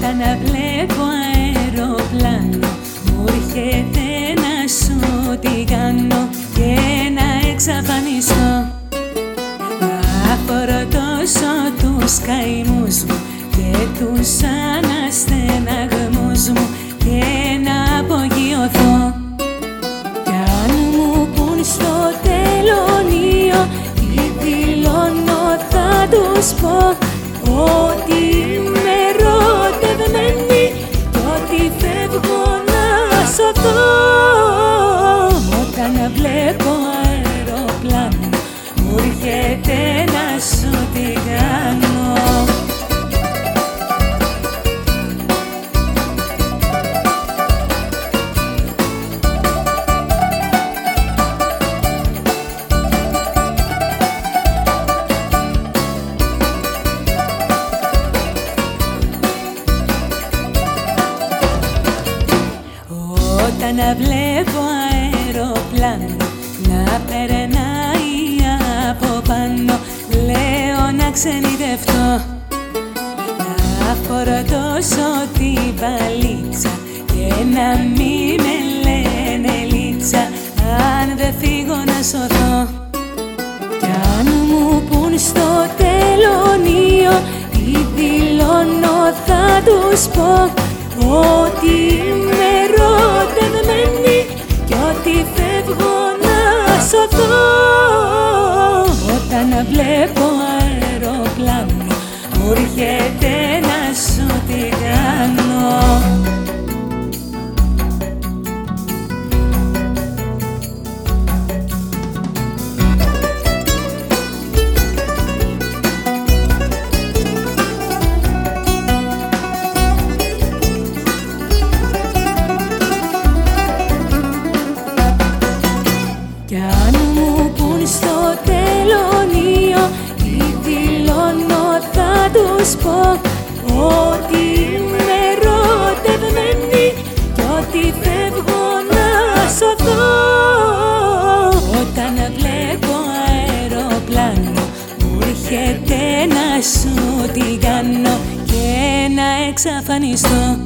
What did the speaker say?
τα Όταν βλέπω αεροπλάνο Μου έρχεται να σου τηγάνω Και να εξαφανιστώ. Αφορώ τόσο τους καημούς μου Και τους αναστεναγμούς μου. Όταν βλέπω αεροπλάνο. Μου έρχεται να σου τι κάνω Όταν βλέπω αεροπλάνο να περνάει από πάνω. Λέω να ξενιδευτώ. Να φορτώσω τη βαλίτσα και να μη με λένε λίτσα. Αν δεν φύγω να σωθώ. Κι αν μου πουν στο τελωνίο τι δηλώνω θα τους πω βλέπω αεροπλάνο. Μου έρχεται να σου τι κάνω. Κι τους πω ότι είμαι ερωτευμένη κι ότι φεύγω να σωθώ Όταν βλέπω αεροπλάνο μου έρχεται να σου τι κάνω και να εξαφανιστώ